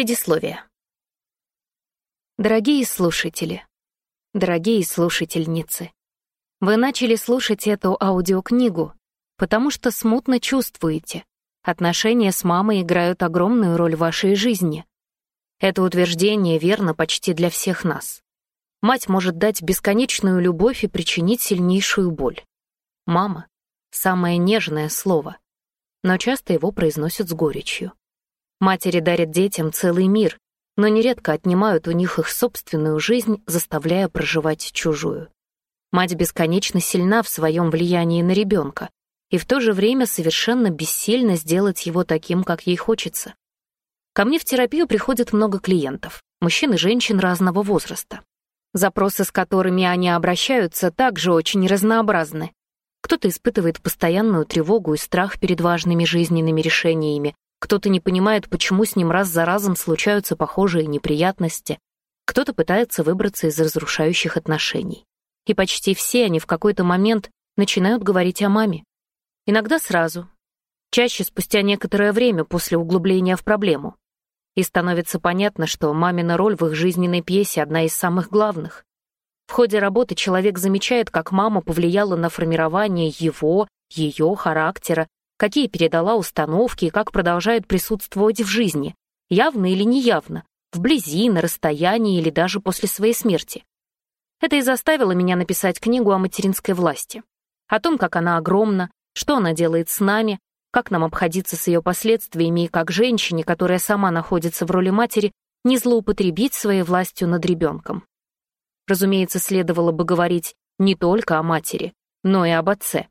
Предисловие. Дорогие слушатели, дорогие слушательницы, вы начали слушать эту аудиокнигу, потому что смутно чувствуете, отношения с мамой играют огромную роль в вашей жизни. Это утверждение верно почти для всех нас. Мать может дать бесконечную любовь и причинить сильнейшую боль. Мама — самое нежное слово, но часто его произносят с горечью. Матери дарят детям целый мир, но нередко отнимают у них их собственную жизнь, заставляя проживать чужую. Мать бесконечно сильна в своем влиянии на ребенка и в то же время совершенно бессильно сделать его таким, как ей хочется. Ко мне в терапию приходит много клиентов, мужчин и женщин разного возраста. Запросы, с которыми они обращаются, также очень разнообразны. Кто-то испытывает постоянную тревогу и страх перед важными жизненными решениями, кто-то не понимает, почему с ним раз за разом случаются похожие неприятности. Кто-то пытается выбраться из разрушающих отношений. И почти все они в какой-то момент начинают говорить о маме. Иногда сразу, чаще спустя некоторое время после углубления в проблему. И становится понятно, что мамина роль в их жизненной пьесе одна из самых главных. В ходе работы человек замечает, как мама повлияла на формирование его, ее характера какие передала установки и как продолжают присутствовать в жизни, явно или неявно, вблизи, на расстоянии или даже после своей смерти. Это и заставило меня написать книгу о материнской власти. О том, как она огромна, что она делает с нами, как нам обходиться с ее последствиями и как женщине, которая сама находится в роли матери, не злоупотребить своей властью над ребенком. Разумеется, следовало бы говорить не только о матери, но и об отце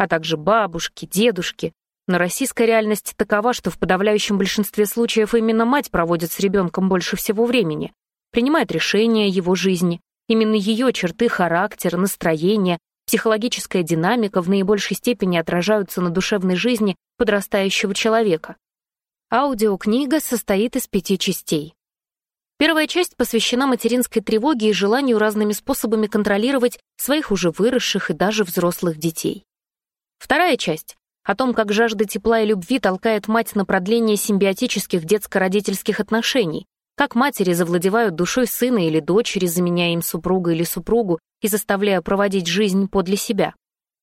а также бабушки, дедушки. Но российская реальность такова, что в подавляющем большинстве случаев именно мать проводит с ребенком больше всего времени, принимает решения его жизни. Именно ее черты, характер, настроение, психологическая динамика в наибольшей степени отражаются на душевной жизни подрастающего человека. Аудиокнига состоит из пяти частей. Первая часть посвящена материнской тревоге и желанию разными способами контролировать своих уже выросших и даже взрослых детей. Вторая часть — о том, как жажда тепла и любви толкает мать на продление симбиотических детско-родительских отношений, как матери завладевают душой сына или дочери, заменяя им супруга или супругу и заставляя проводить жизнь подле себя.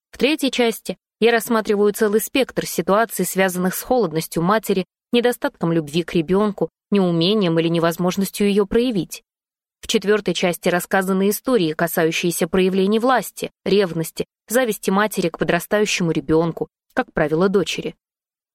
В третьей части я рассматриваю целый спектр ситуаций, связанных с холодностью матери, недостатком любви к ребенку, неумением или невозможностью ее проявить. В четвертой части рассказаны истории, касающиеся проявлений власти, ревности, зависти матери к подрастающему ребенку, как правило, дочери.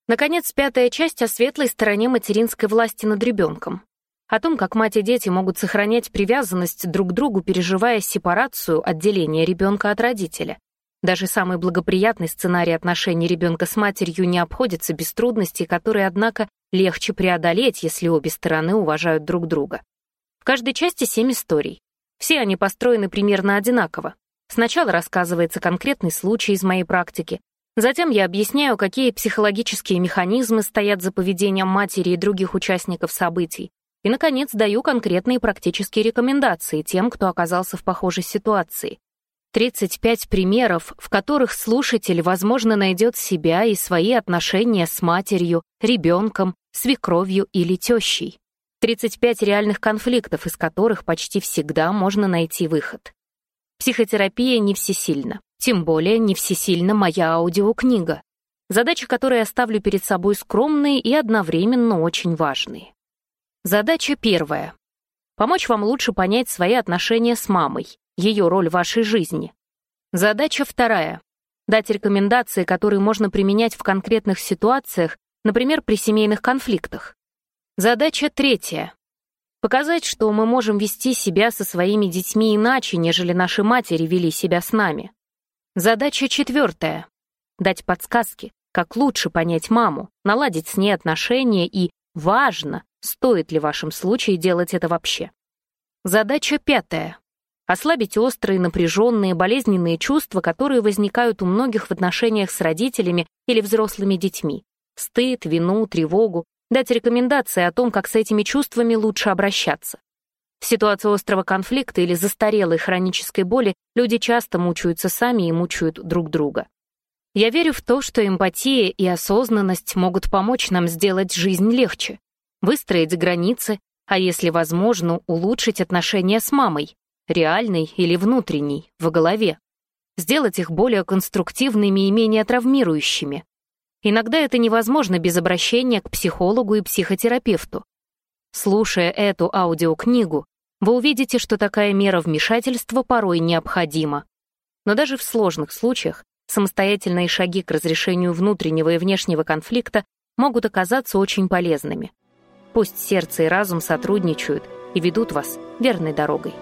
Наконец, пятая часть о светлой стороне материнской власти над ребенком. О том, как мать и дети могут сохранять привязанность друг к другу, переживая сепарацию, отделение ребенка от родителя. Даже самый благоприятный сценарий отношений ребенка с матерью не обходится без трудностей, которые, однако, легче преодолеть, если обе стороны уважают друг друга. В каждой части семь историй. Все они построены примерно одинаково. Сначала рассказывается конкретный случай из моей практики, затем я объясняю, какие психологические механизмы стоят за поведением матери и других участников событий, и, наконец, даю конкретные практические рекомендации тем, кто оказался в похожей ситуации. 35 примеров, в которых слушатель, возможно, найдет себя и свои отношения с матерью, ребенком, свекровью или тещей. 35 реальных конфликтов, из которых почти всегда можно найти выход. Психотерапия не всесильна, тем более не всесильна моя аудиокнига. Задачи, которые я ставлю перед собой, скромные и одновременно очень важные. Задача первая. Помочь вам лучше понять свои отношения с мамой, ее роль в вашей жизни. Задача вторая. Дать рекомендации, которые можно применять в конкретных ситуациях, например, при семейных конфликтах. Задача третья. Показать, что мы можем вести себя со своими детьми иначе, нежели наши матери вели себя с нами. Задача четвертая. Дать подсказки, как лучше понять маму, наладить с ней отношения и, важно, стоит ли в вашем случае делать это вообще. Задача пятая. Ослабить острые, напряженные, болезненные чувства, которые возникают у многих в отношениях с родителями или взрослыми детьми. Стыд, вину, тревогу, дать рекомендации о том, как с этими чувствами лучше обращаться. В ситуации острого конфликта или застарелой хронической боли люди часто мучаются сами и мучают друг друга. Я верю в то, что эмпатия и осознанность могут помочь нам сделать жизнь легче, выстроить границы, а если возможно, улучшить отношения с мамой, реальной или внутренней, в голове. Сделать их более конструктивными и менее травмирующими, Иногда это невозможно без обращения к психологу и психотерапевту. Слушая эту аудиокнигу, вы увидите, что такая мера вмешательства порой необходима. Но даже в сложных случаях самостоятельные шаги к разрешению внутреннего и внешнего конфликта могут оказаться очень полезными. Пусть сердце и разум сотрудничают и ведут вас верной дорогой.